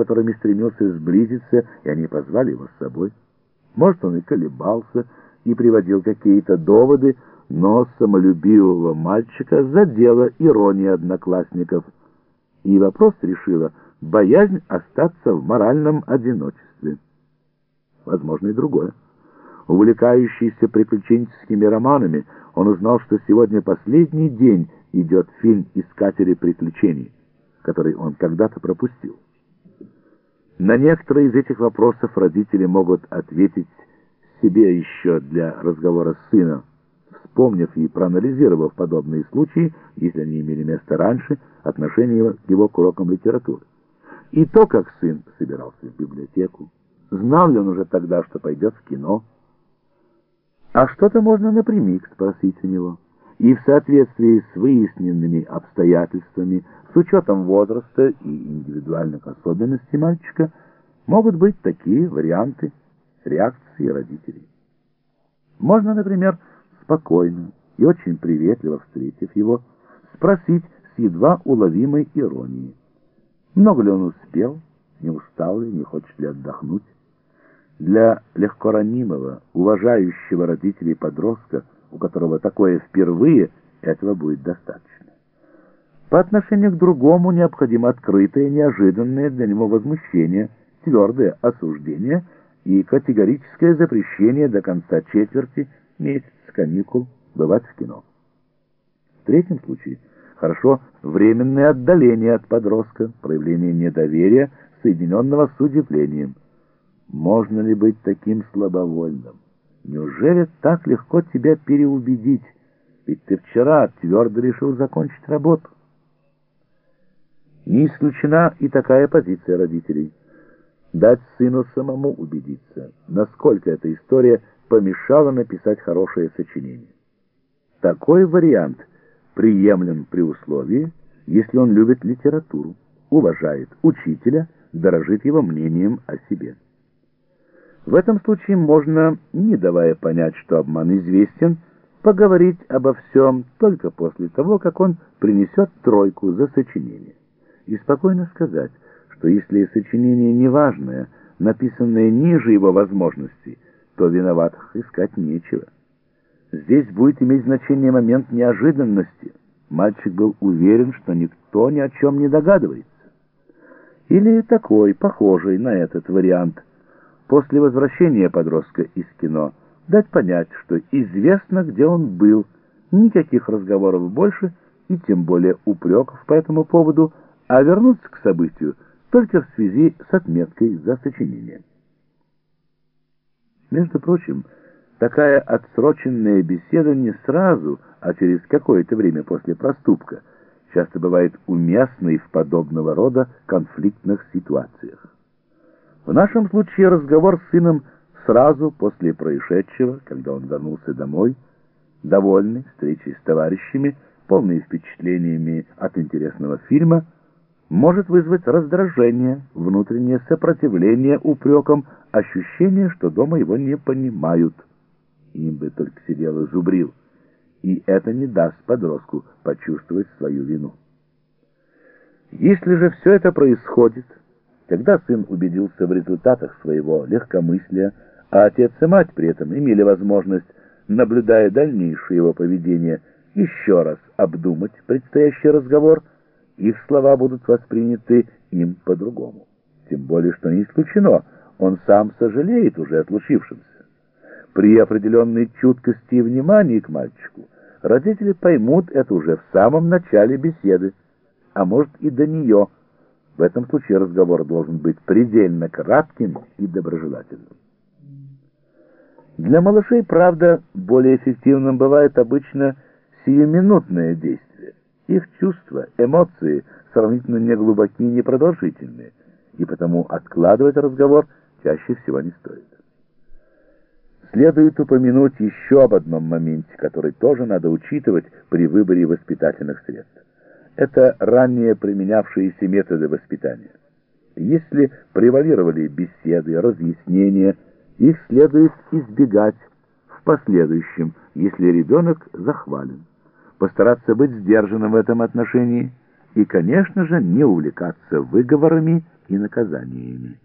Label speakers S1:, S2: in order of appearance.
S1: которыми стремился сблизиться, и они позвали его с собой. Может, он и колебался, и приводил какие-то доводы, но самолюбивого мальчика задела ирония одноклассников, и вопрос решила боязнь остаться в моральном одиночестве. Возможно, и другое. Увлекающийся приключенческими романами, он узнал, что сегодня последний день идет фильм «Искатели приключений», который он когда-то пропустил. На некоторые из этих вопросов родители могут ответить себе еще для разговора с сыном, вспомнив и проанализировав подобные случаи, если они имели место раньше, отношение его к урокам литературы. И то, как сын собирался в библиотеку, знал ли он уже тогда, что пойдет в кино, а что-то можно напрямик спросить у него. И в соответствии с выясненными обстоятельствами, с учетом возраста и индивидуальных особенностей мальчика, могут быть такие варианты реакции родителей. Можно, например, спокойно и очень приветливо встретив его, спросить с едва уловимой иронией, много ли он успел, не устал ли, не хочет ли отдохнуть. Для легкоранимого, уважающего родителей подростка, у которого такое впервые, этого будет достаточно. По отношению к другому необходимо открытое, неожиданное для него возмущение, твердое осуждение и категорическое запрещение до конца четверти месяца каникул бывать в кино. В третьем случае хорошо временное отдаление от подростка, проявление недоверия, соединенного с удивлением – можно ли быть таким слабовольным? Неужели так легко тебя переубедить? Ведь ты вчера твердо решил закончить работу. Не исключена и такая позиция родителей. Дать сыну самому убедиться, насколько эта история помешала написать хорошее сочинение. Такой вариант приемлем при условии, если он любит литературу, уважает учителя, дорожит его мнением о себе. В этом случае можно, не давая понять, что обман известен, поговорить обо всем только после того, как он принесет тройку за сочинение. И спокойно сказать, что если сочинение неважное, написанное ниже его возможностей, то виноватых искать нечего. Здесь будет иметь значение момент неожиданности. Мальчик был уверен, что никто ни о чем не догадывается. Или такой, похожий на этот вариант – после возвращения подростка из кино дать понять, что известно, где он был, никаких разговоров больше и тем более упреков по этому поводу, а вернуться к событию только в связи с отметкой за сочинение. Между прочим, такая отсроченная беседа не сразу, а через какое-то время после проступка, часто бывает уместной в подобного рода конфликтных ситуациях. В нашем случае разговор с сыном сразу после происшедшего, когда он вернулся домой, довольный встречей с товарищами, полный впечатлениями от интересного фильма, может вызвать раздражение, внутреннее сопротивление упрекам, ощущение, что дома его не понимают. Им бы только сидел и зубрил. И это не даст подростку почувствовать свою вину. Если же все это происходит когда сын убедился в результатах своего легкомыслия, а отец и мать при этом имели возможность, наблюдая дальнейшее его поведение, еще раз обдумать предстоящий разговор, их слова будут восприняты им по-другому. Тем более, что не исключено, он сам сожалеет уже о случившемся. При определенной чуткости и внимании к мальчику родители поймут это уже в самом начале беседы, а может и до нее – в этом случае разговор должен быть предельно кратким и доброжелательным. Для малышей, правда, более эффективным бывает обычно сиюминутное действие. Их чувства, эмоции сравнительно неглубокие и непродолжительные, и потому откладывать разговор чаще всего не стоит. Следует упомянуть еще об одном моменте, который тоже надо учитывать при выборе воспитательных средств это ранее применявшиеся методы воспитания. Если превалировали беседы, разъяснения, их следует избегать в последующем, если ребенок захвален. Постараться быть сдержанным в этом отношении, и, конечно же, не увлекаться выговорами и наказаниями.